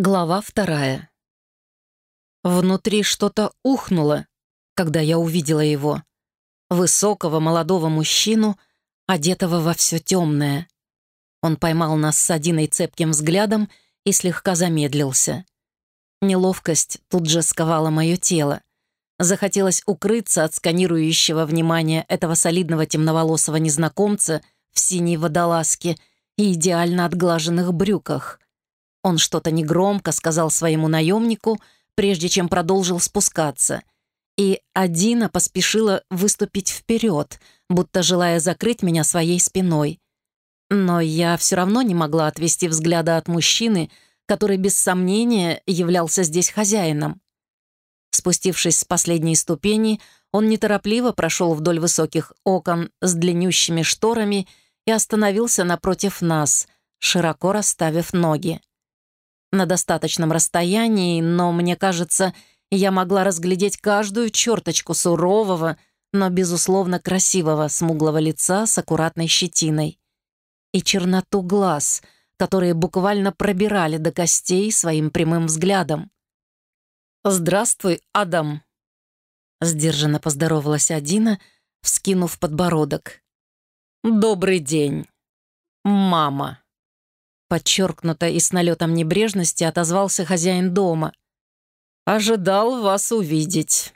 Глава вторая. Внутри что-то ухнуло, когда я увидела его. Высокого молодого мужчину, одетого во все темное. Он поймал нас с Адиной цепким взглядом и слегка замедлился. Неловкость тут же сковала мое тело. Захотелось укрыться от сканирующего внимания этого солидного темноволосого незнакомца в синей водолазке и идеально отглаженных брюках — он что-то негромко сказал своему наемнику, прежде чем продолжил спускаться. И Адина поспешила выступить вперед, будто желая закрыть меня своей спиной. Но я все равно не могла отвести взгляда от мужчины, который без сомнения являлся здесь хозяином. Спустившись с последней ступени, он неторопливо прошел вдоль высоких окон с длиннющими шторами и остановился напротив нас, широко расставив ноги на достаточном расстоянии, но, мне кажется, я могла разглядеть каждую черточку сурового, но, безусловно, красивого смуглого лица с аккуратной щетиной. И черноту глаз, которые буквально пробирали до костей своим прямым взглядом. «Здравствуй, Адам!» Сдержанно поздоровалась Адина, вскинув подбородок. «Добрый день, мама!» Подчеркнуто и с налетом небрежности отозвался хозяин дома. «Ожидал вас увидеть».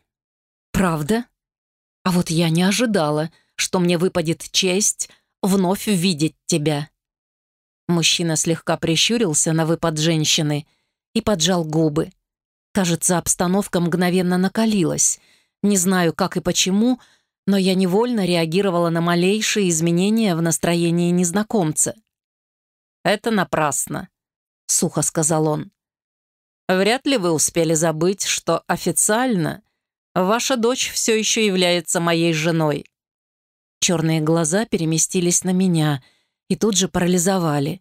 «Правда? А вот я не ожидала, что мне выпадет честь вновь видеть тебя». Мужчина слегка прищурился на выпад женщины и поджал губы. Кажется, обстановка мгновенно накалилась. Не знаю, как и почему, но я невольно реагировала на малейшие изменения в настроении незнакомца. «Это напрасно», — сухо сказал он. «Вряд ли вы успели забыть, что официально ваша дочь все еще является моей женой». Черные глаза переместились на меня и тут же парализовали.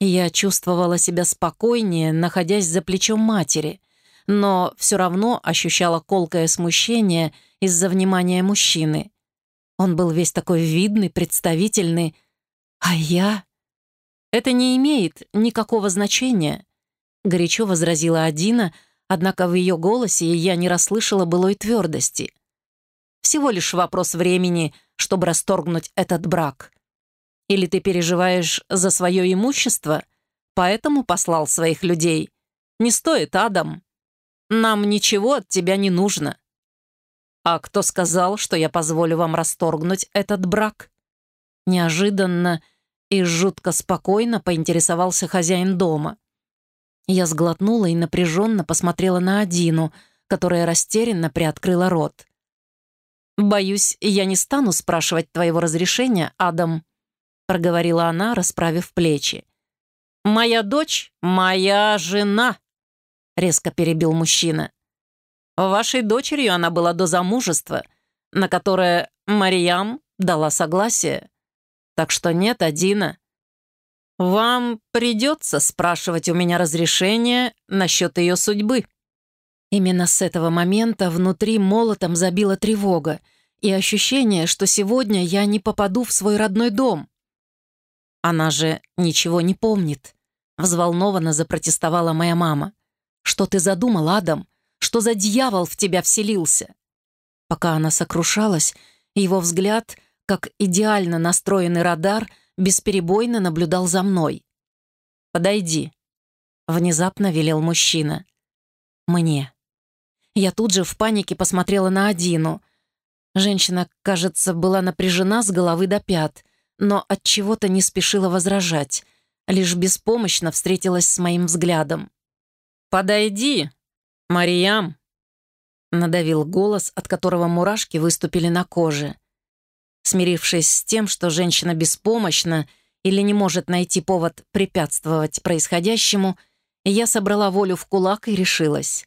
Я чувствовала себя спокойнее, находясь за плечом матери, но все равно ощущала колкое смущение из-за внимания мужчины. Он был весь такой видный, представительный, а я... «Это не имеет никакого значения», — горячо возразила Адина, однако в ее голосе я не расслышала былой твердости. «Всего лишь вопрос времени, чтобы расторгнуть этот брак. Или ты переживаешь за свое имущество, поэтому послал своих людей? Не стоит, Адам. Нам ничего от тебя не нужно». «А кто сказал, что я позволю вам расторгнуть этот брак?» Неожиданно и жутко спокойно поинтересовался хозяин дома. Я сглотнула и напряженно посмотрела на Адину, которая растерянно приоткрыла рот. «Боюсь, я не стану спрашивать твоего разрешения, Адам», проговорила она, расправив плечи. «Моя дочь — моя жена», — резко перебил мужчина. «Вашей дочерью она была до замужества, на которое Мариям дала согласие. Так что нет, Адина. Вам придется спрашивать у меня разрешение насчет ее судьбы». Именно с этого момента внутри молотом забила тревога и ощущение, что сегодня я не попаду в свой родной дом. Она же ничего не помнит. Взволнованно запротестовала моя мама. «Что ты задумал, Адам? Что за дьявол в тебя вселился?» Пока она сокрушалась, его взгляд как идеально настроенный радар бесперебойно наблюдал за мной. «Подойди», — внезапно велел мужчина. «Мне». Я тут же в панике посмотрела на Адину. Женщина, кажется, была напряжена с головы до пят, но от чего то не спешила возражать, лишь беспомощно встретилась с моим взглядом. «Подойди, Мариям», — надавил голос, от которого мурашки выступили на коже. Смирившись с тем, что женщина беспомощна или не может найти повод препятствовать происходящему, я собрала волю в кулак и решилась.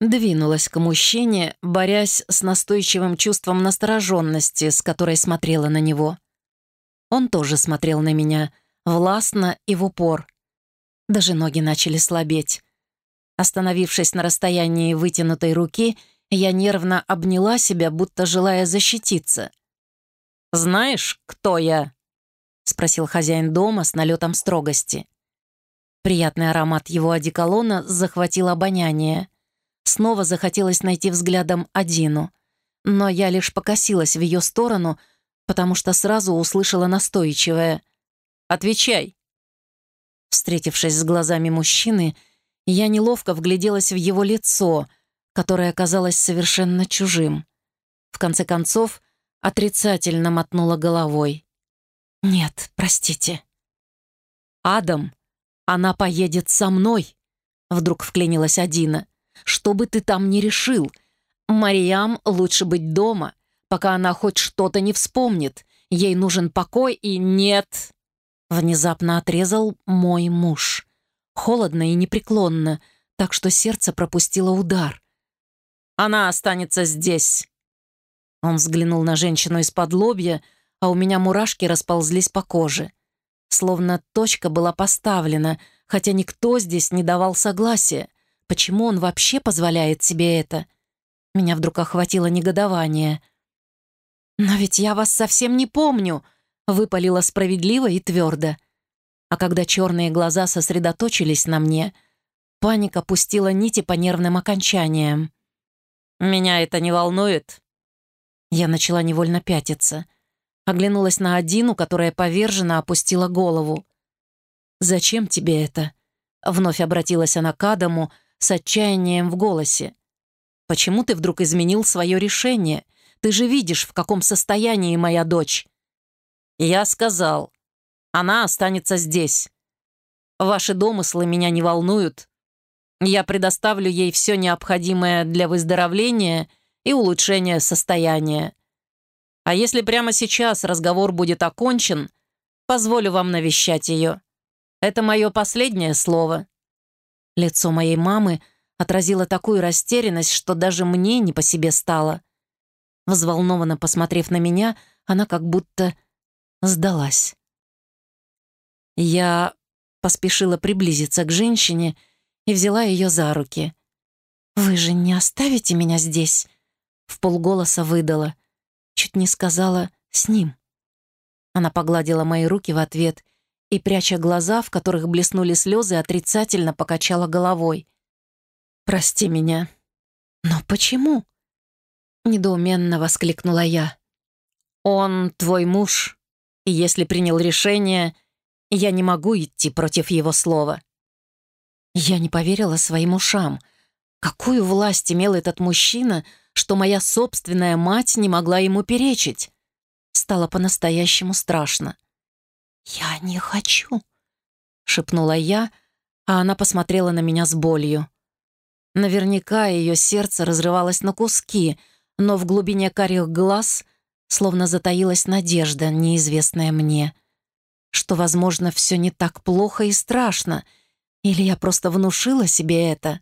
Двинулась к мужчине, борясь с настойчивым чувством настороженности, с которой смотрела на него. Он тоже смотрел на меня, властно и в упор. Даже ноги начали слабеть. Остановившись на расстоянии вытянутой руки, я нервно обняла себя, будто желая защититься. «Знаешь, кто я?» — спросил хозяин дома с налетом строгости. Приятный аромат его одеколона захватил обоняние. Снова захотелось найти взглядом Адину. Но я лишь покосилась в ее сторону, потому что сразу услышала настойчивое «Отвечай!». Встретившись с глазами мужчины, я неловко вгляделась в его лицо, которое казалось совершенно чужим. В конце концов, отрицательно мотнула головой. «Нет, простите». «Адам, она поедет со мной», — вдруг вклинилась Адина. «Что бы ты там ни решил, Мариям лучше быть дома, пока она хоть что-то не вспомнит. Ей нужен покой и нет...» Внезапно отрезал мой муж. Холодно и непреклонно, так что сердце пропустило удар. «Она останется здесь!» Он взглянул на женщину из-под лобья, а у меня мурашки расползлись по коже. Словно точка была поставлена, хотя никто здесь не давал согласия. Почему он вообще позволяет себе это? Меня вдруг охватило негодование. «Но ведь я вас совсем не помню!» выпалила справедливо и твердо. А когда черные глаза сосредоточились на мне, паника пустила нити по нервным окончаниям. «Меня это не волнует». Я начала невольно пятиться. Оглянулась на Адину, которая поверженно опустила голову. «Зачем тебе это?» Вновь обратилась она к Адаму с отчаянием в голосе. «Почему ты вдруг изменил свое решение? Ты же видишь, в каком состоянии моя дочь. Я сказал, она останется здесь. Ваши домыслы меня не волнуют. Я предоставлю ей все необходимое для выздоровления и улучшения состояния. А если прямо сейчас разговор будет окончен, позволю вам навещать ее. Это мое последнее слово». Лицо моей мамы отразило такую растерянность, что даже мне не по себе стало. Взволнованно посмотрев на меня, она как будто сдалась. Я поспешила приблизиться к женщине и взяла ее за руки. «Вы же не оставите меня здесь?» В полголоса выдала. Чуть не сказала «с ним». Она погладила мои руки в ответ и, пряча глаза, в которых блеснули слезы, отрицательно покачала головой. «Прости меня». «Но почему?» Недоуменно воскликнула я. «Он твой муж», и если принял решение, я не могу идти против его слова. Я не поверила своим ушам. Какую власть имел этот мужчина, что моя собственная мать не могла ему перечить? Стало по-настоящему страшно. «Я не хочу», — шепнула я, а она посмотрела на меня с болью. Наверняка ее сердце разрывалось на куски, но в глубине карих глаз словно затаилась надежда, неизвестная мне, что, возможно, все не так плохо и страшно, или я просто внушила себе это.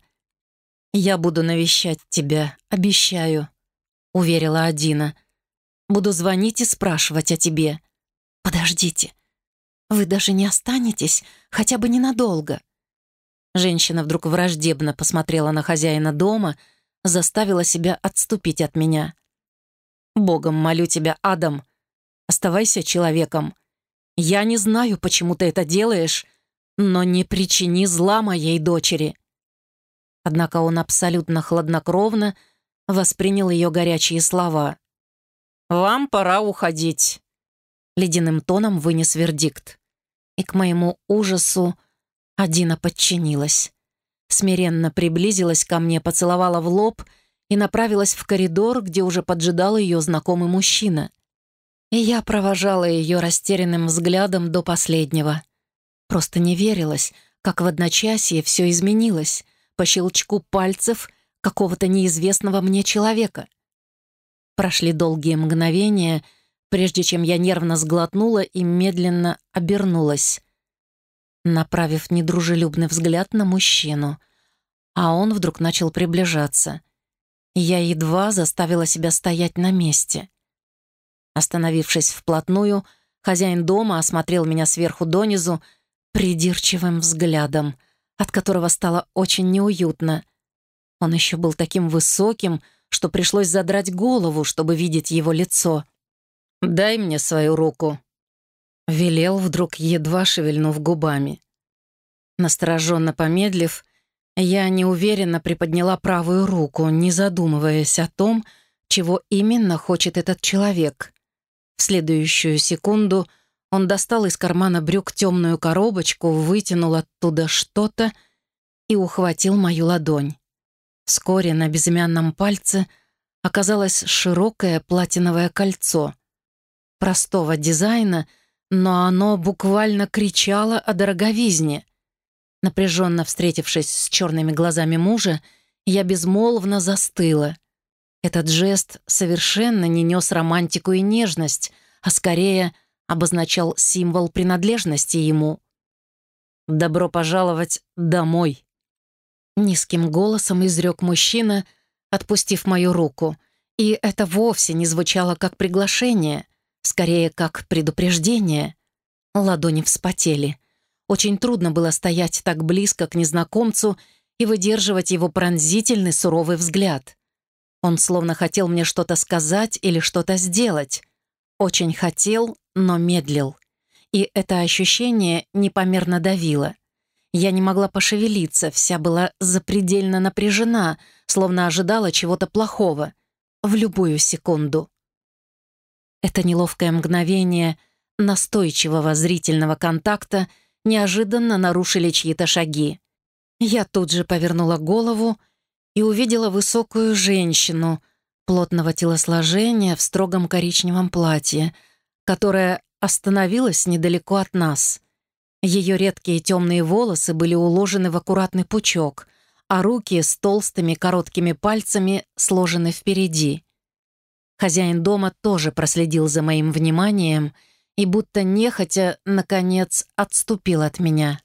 «Я буду навещать тебя, обещаю», — уверила Адина. «Буду звонить и спрашивать о тебе». «Подождите, вы даже не останетесь, хотя бы ненадолго». Женщина вдруг враждебно посмотрела на хозяина дома, заставила себя отступить от меня. Богом молю тебя, Адам, оставайся человеком. Я не знаю, почему ты это делаешь, но не причини зла моей дочери». Однако он абсолютно хладнокровно воспринял ее горячие слова. «Вам пора уходить», — ледяным тоном вынес вердикт. И к моему ужасу Адина подчинилась. Смиренно приблизилась ко мне, поцеловала в лоб — и направилась в коридор, где уже поджидал ее знакомый мужчина. И я провожала ее растерянным взглядом до последнего. Просто не верилось, как в одночасье все изменилось по щелчку пальцев какого-то неизвестного мне человека. Прошли долгие мгновения, прежде чем я нервно сглотнула и медленно обернулась, направив недружелюбный взгляд на мужчину, а он вдруг начал приближаться — я едва заставила себя стоять на месте. Остановившись вплотную, хозяин дома осмотрел меня сверху донизу придирчивым взглядом, от которого стало очень неуютно. Он еще был таким высоким, что пришлось задрать голову, чтобы видеть его лицо. «Дай мне свою руку», — велел вдруг, едва шевельнув губами. Настороженно помедлив, я неуверенно приподняла правую руку, не задумываясь о том, чего именно хочет этот человек. В следующую секунду он достал из кармана брюк темную коробочку, вытянул оттуда что-то и ухватил мою ладонь. Вскоре на безымянном пальце оказалось широкое платиновое кольцо. Простого дизайна, но оно буквально кричало о дороговизне. Напряженно встретившись с черными глазами мужа, я безмолвно застыла. Этот жест совершенно не нес романтику и нежность, а скорее обозначал символ принадлежности ему. «Добро пожаловать домой!» Низким голосом изрек мужчина, отпустив мою руку. И это вовсе не звучало как приглашение, скорее как предупреждение. Ладони вспотели — очень трудно было стоять так близко к незнакомцу и выдерживать его пронзительный суровый взгляд. Он словно хотел мне что-то сказать или что-то сделать. Очень хотел, но медлил. И это ощущение непомерно давило. Я не могла пошевелиться, вся была запредельно напряжена, словно ожидала чего-то плохого. В любую секунду. Это неловкое мгновение настойчивого зрительного контакта — неожиданно нарушили чьи-то шаги. Я тут же повернула голову и увидела высокую женщину плотного телосложения в строгом коричневом платье, которая остановилась недалеко от нас. Ее редкие темные волосы были уложены в аккуратный пучок, а руки с толстыми короткими пальцами сложены впереди. Хозяин дома тоже проследил за моим вниманием — и будто нехотя, наконец, отступил от меня.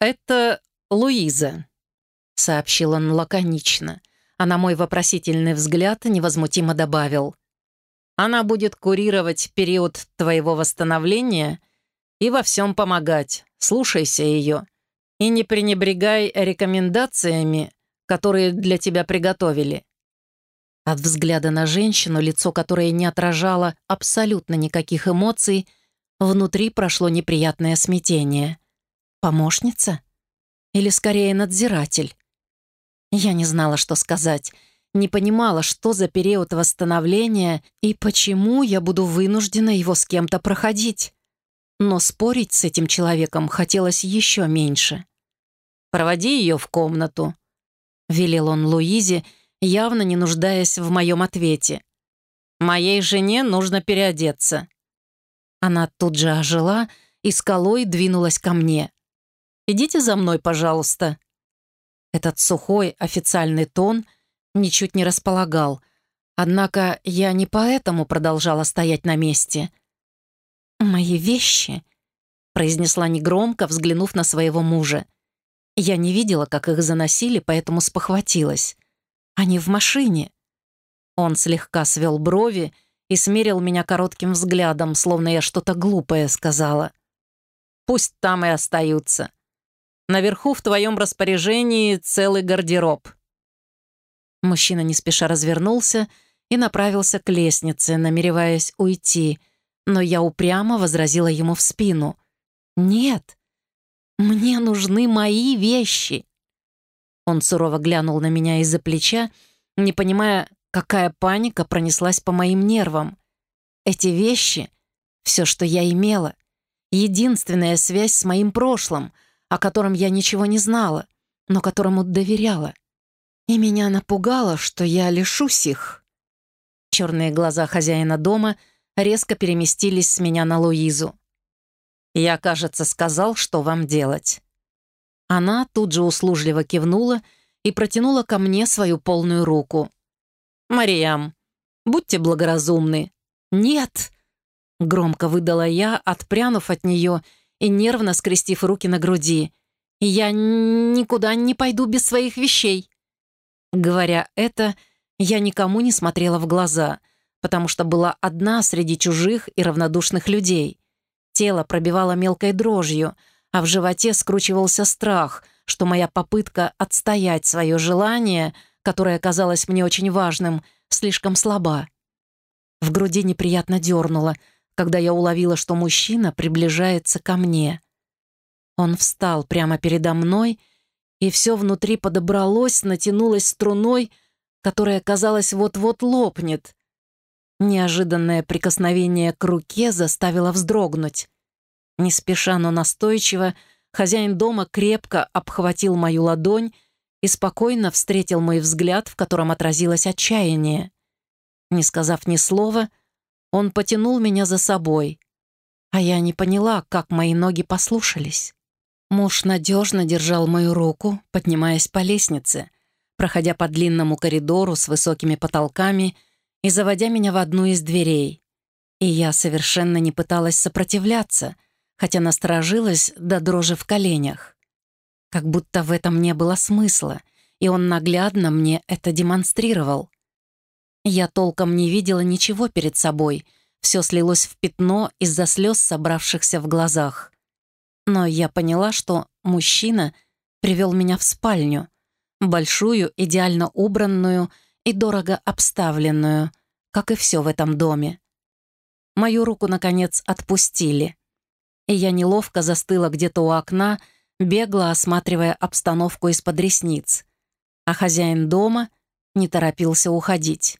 «Это Луиза», — сообщил он лаконично, а на мой вопросительный взгляд невозмутимо добавил. «Она будет курировать период твоего восстановления и во всем помогать. Слушайся ее и не пренебрегай рекомендациями, которые для тебя приготовили. От взгляда на женщину, лицо которой не отражало абсолютно никаких эмоций, внутри прошло неприятное смятение. Помощница? Или скорее надзиратель? Я не знала, что сказать, не понимала, что за период восстановления и почему я буду вынуждена его с кем-то проходить. Но спорить с этим человеком хотелось еще меньше. «Проводи ее в комнату», — велел он Луизе, — явно не нуждаясь в моем ответе. «Моей жене нужно переодеться». Она тут же ожила и скалой двинулась ко мне. «Идите за мной, пожалуйста». Этот сухой официальный тон ничуть не располагал, однако я не поэтому продолжала стоять на месте. «Мои вещи», — произнесла негромко, взглянув на своего мужа. Я не видела, как их заносили, поэтому спохватилась. Они в машине». Он слегка свел брови и смерил меня коротким взглядом, словно я что-то глупое сказала. «Пусть там и остаются. Наверху в твоем распоряжении целый гардероб». Мужчина не спеша развернулся и направился к лестнице, намереваясь уйти, но я упрямо возразила ему в спину. «Нет, мне нужны мои вещи». Он сурово глянул на меня из-за плеча, не понимая, какая паника пронеслась по моим нервам. Эти вещи — все, что я имела. Единственная связь с моим прошлым, о котором я ничего не знала, но которому доверяла. И меня напугало, что я лишусь их. Черные глаза хозяина дома резко переместились с меня на Луизу. «Я, кажется, сказал, что вам делать». Она тут же услужливо кивнула и протянула ко мне свою полную руку. «Мариям, будьте благоразумны». «Нет!» — громко выдала я, отпрянув от нее и нервно скрестив руки на груди. «Я никуда не пойду без своих вещей». Говоря это, я никому не смотрела в глаза, потому что была одна среди чужих и равнодушных людей. Тело пробивало мелкой дрожью — а в животе скручивался страх, что моя попытка отстоять свое желание, которое казалось мне очень важным, слишком слаба. В груди неприятно дернуло, когда я уловила, что мужчина приближается ко мне. Он встал прямо передо мной, и все внутри подобралось, натянулось струной, которая, казалось, вот-вот лопнет. Неожиданное прикосновение к руке заставило вздрогнуть. Не спеша, но настойчиво, хозяин дома крепко обхватил мою ладонь и спокойно встретил мой взгляд, в котором отразилось отчаяние. Не сказав ни слова, он потянул меня за собой, а я не поняла, как мои ноги послушались. Муж надежно держал мою руку, поднимаясь по лестнице, проходя по длинному коридору с высокими потолками и заводя меня в одну из дверей. И я совершенно не пыталась сопротивляться, хотя насторожилась до дрожи в коленях. Как будто в этом не было смысла, и он наглядно мне это демонстрировал. Я толком не видела ничего перед собой, все слилось в пятно из-за слез, собравшихся в глазах. Но я поняла, что мужчина привел меня в спальню, большую, идеально убранную и дорого обставленную, как и все в этом доме. Мою руку, наконец, отпустили, и я неловко застыла где-то у окна, бегло осматривая обстановку из-под ресниц, а хозяин дома не торопился уходить.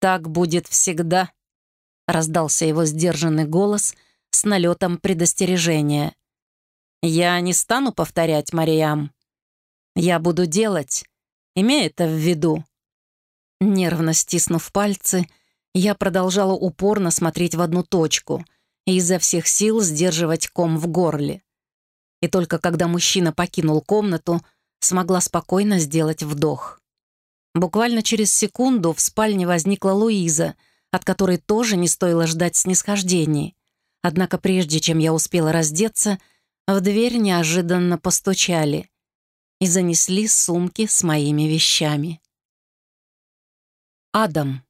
«Так будет всегда», — раздался его сдержанный голос — с налетом предостережения. «Я не стану повторять, Мариам. Я буду делать, имея это в виду». Нервно стиснув пальцы, я продолжала упорно смотреть в одну точку и изо всех сил сдерживать ком в горле. И только когда мужчина покинул комнату, смогла спокойно сделать вдох. Буквально через секунду в спальне возникла Луиза, от которой тоже не стоило ждать снисхождений. Однако прежде чем я успела раздеться, в дверь неожиданно постучали и занесли сумки с моими вещами. Адам.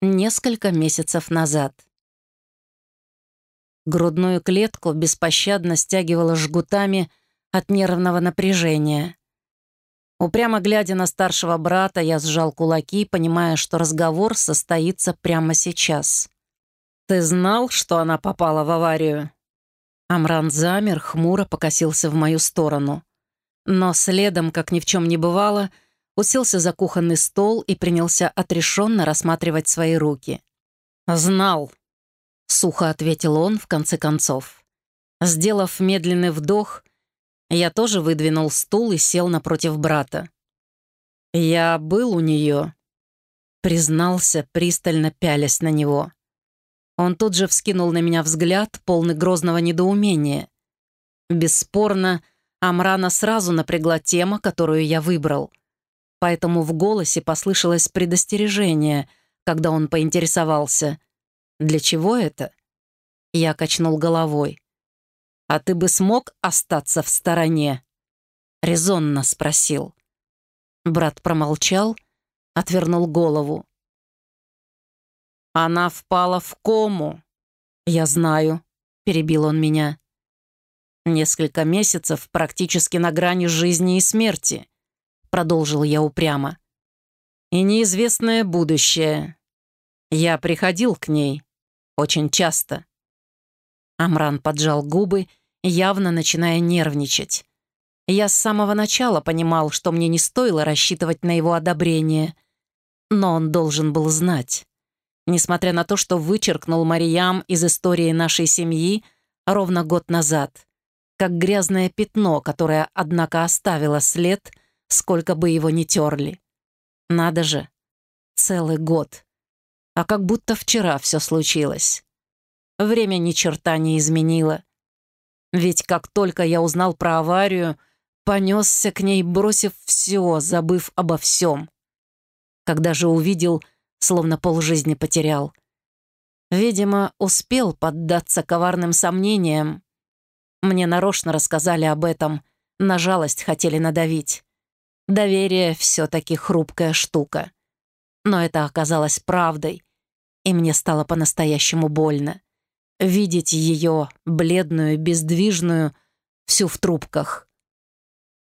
Несколько месяцев назад. Грудную клетку беспощадно стягивала жгутами от нервного напряжения. Упрямо глядя на старшего брата, я сжал кулаки, понимая, что разговор состоится прямо сейчас. «Ты знал, что она попала в аварию?» Амран замер, хмуро покосился в мою сторону. Но следом, как ни в чем не бывало, уселся за кухонный стол и принялся отрешенно рассматривать свои руки. «Знал», — сухо ответил он в конце концов. Сделав медленный вдох, я тоже выдвинул стул и сел напротив брата. «Я был у нее», — признался, пристально пялясь на него. Он тут же вскинул на меня взгляд, полный грозного недоумения. Бесспорно, Амрана сразу напрягла тема, которую я выбрал. Поэтому в голосе послышалось предостережение, когда он поинтересовался. «Для чего это?» Я качнул головой. «А ты бы смог остаться в стороне?» Резонно спросил. Брат промолчал, отвернул голову. Она впала в кому. Я знаю, перебил он меня. Несколько месяцев практически на грани жизни и смерти, продолжил я упрямо. И неизвестное будущее. Я приходил к ней очень часто. Амран поджал губы, явно начиная нервничать. Я с самого начала понимал, что мне не стоило рассчитывать на его одобрение, но он должен был знать. Несмотря на то, что вычеркнул Мариям из истории нашей семьи ровно год назад, как грязное пятно, которое, однако, оставило след, сколько бы его ни терли. Надо же, целый год. А как будто вчера все случилось. Время ни черта не изменило. Ведь как только я узнал про аварию, понесся к ней, бросив все, забыв обо всем. Когда же увидел словно полжизни потерял. Видимо, успел поддаться коварным сомнениям. Мне нарочно рассказали об этом, на жалость хотели надавить. Доверие все-таки хрупкая штука. Но это оказалось правдой, и мне стало по-настоящему больно. Видеть ее, бледную, бездвижную, всю в трубках.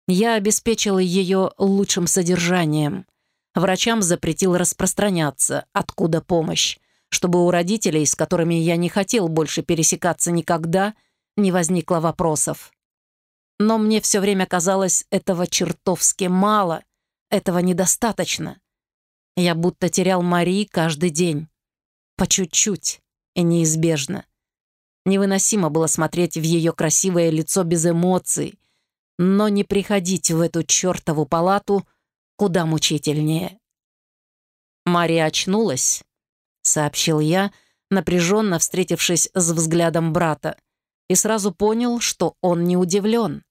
Я обеспечила ее лучшим содержанием, Врачам запретил распространяться, откуда помощь, чтобы у родителей, с которыми я не хотел больше пересекаться никогда, не возникло вопросов. Но мне все время казалось этого чертовски мало, этого недостаточно. Я будто терял Мари каждый день. По чуть-чуть и неизбежно. Невыносимо было смотреть в ее красивое лицо без эмоций, но не приходить в эту чертову палату куда мучительнее. Мария очнулась, сообщил я, напряженно встретившись с взглядом брата, и сразу понял, что он не удивлен.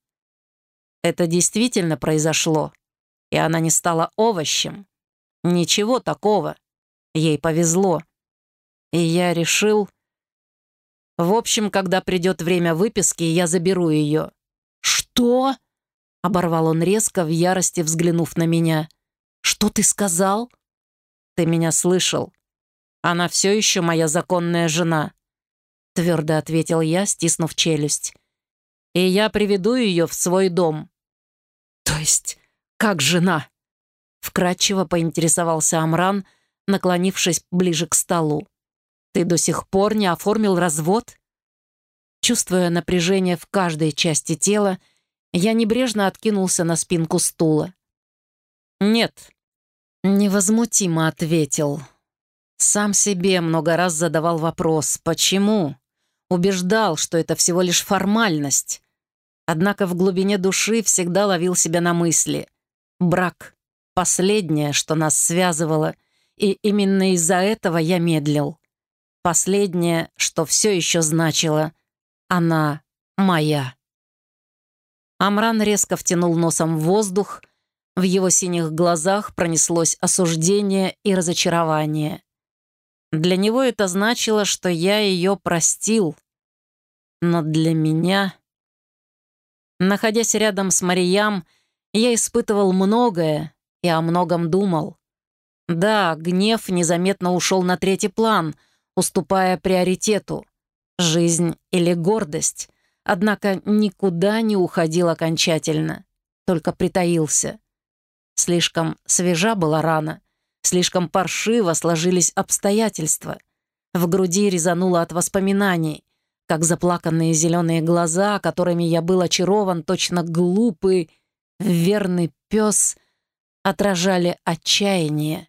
Это действительно произошло, и она не стала овощем. Ничего такого. Ей повезло. И я решил... В общем, когда придет время выписки, я заберу ее. «Что?» — оборвал он резко, в ярости взглянув на меня. «Что ты сказал?» «Ты меня слышал. Она все еще моя законная жена», — твердо ответил я, стиснув челюсть. «И я приведу ее в свой дом». «То есть как жена?» Вкратчиво поинтересовался Амран, наклонившись ближе к столу. «Ты до сих пор не оформил развод?» Чувствуя напряжение в каждой части тела, я небрежно откинулся на спинку стула. «Нет», — невозмутимо ответил. Сам себе много раз задавал вопрос «почему?». Убеждал, что это всего лишь формальность. Однако в глубине души всегда ловил себя на мысли. Брак — последнее, что нас связывало, и именно из-за этого я медлил. Последнее, что все еще значило — она моя. Амран резко втянул носом в воздух, в его синих глазах пронеслось осуждение и разочарование. Для него это значило, что я ее простил. Но для меня... Находясь рядом с Мариям, я испытывал многое и о многом думал. Да, гнев незаметно ушел на третий план, уступая приоритету жизнь или гордость, однако никуда не уходил окончательно, только притаился. Слишком свежа была рана, слишком паршиво сложились обстоятельства. В груди резануло от воспоминаний, как заплаканные зеленые глаза, которыми я был очарован, точно глупый, верный пес, отражали отчаяние.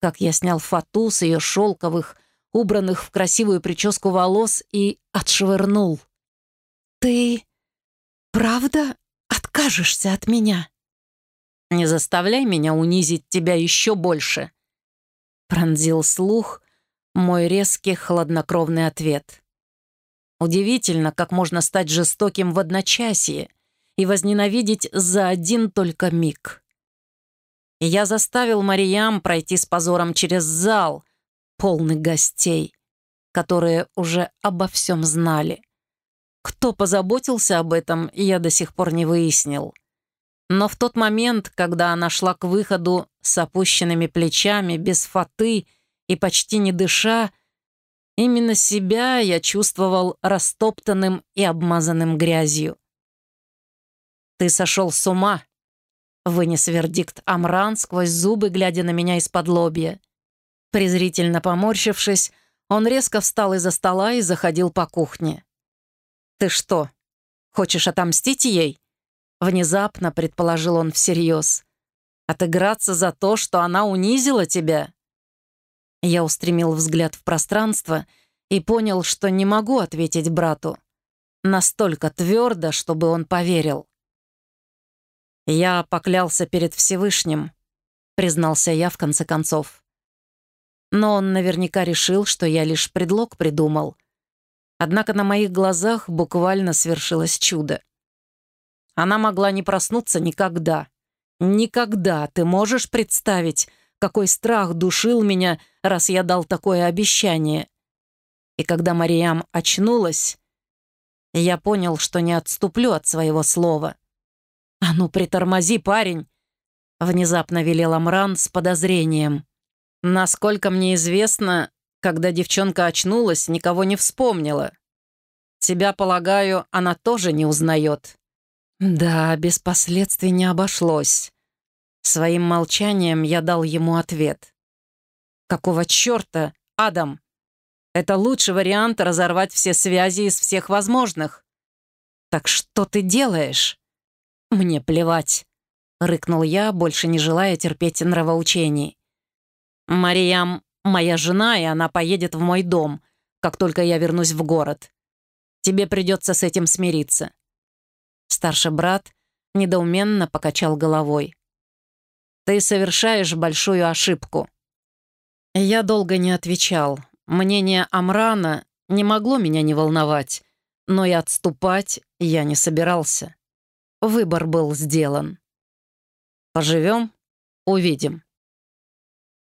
Как я снял фату с ее шелковых, убранных в красивую прическу волос, и отшвырнул. «Ты правда откажешься от меня?» «Не заставляй меня унизить тебя еще больше», — пронзил слух мой резкий хладнокровный ответ. Удивительно, как можно стать жестоким в одночасье и возненавидеть за один только миг. Я заставил Мариям пройти с позором через зал — полный гостей, которые уже обо всем знали. Кто позаботился об этом, я до сих пор не выяснил. Но в тот момент, когда она шла к выходу с опущенными плечами, без фаты и почти не дыша, именно себя я чувствовал растоптанным и обмазанным грязью. «Ты сошел с ума», — вынес вердикт Амран сквозь зубы, глядя на меня из-под лобья. Презрительно поморщившись, он резко встал из-за стола и заходил по кухне. «Ты что, хочешь отомстить ей?» Внезапно предположил он всерьез. «Отыграться за то, что она унизила тебя?» Я устремил взгляд в пространство и понял, что не могу ответить брату. Настолько твердо, чтобы он поверил. «Я поклялся перед Всевышним», — признался я в конце концов. Но он наверняка решил, что я лишь предлог придумал. Однако на моих глазах буквально свершилось чудо. Она могла не проснуться никогда. Никогда ты можешь представить, какой страх душил меня, раз я дал такое обещание. И когда Мариам очнулась, я понял, что не отступлю от своего слова. «А ну, притормози, парень!» — внезапно велел Амран с подозрением. Насколько мне известно, когда девчонка очнулась, никого не вспомнила. Тебя, полагаю, она тоже не узнает. Да, без последствий не обошлось. Своим молчанием я дал ему ответ. Какого черта, Адам? Это лучший вариант разорвать все связи из всех возможных. «Так что ты делаешь?» «Мне плевать», — рыкнул я, больше не желая терпеть нравоучений. «Мариям моя жена, и она поедет в мой дом, как только я вернусь в город. Тебе придется с этим смириться». Старший брат недоуменно покачал головой. «Ты совершаешь большую ошибку». Я долго не отвечал. Мнение Амрана не могло меня не волновать, но и отступать я не собирался. Выбор был сделан. «Поживем — увидим».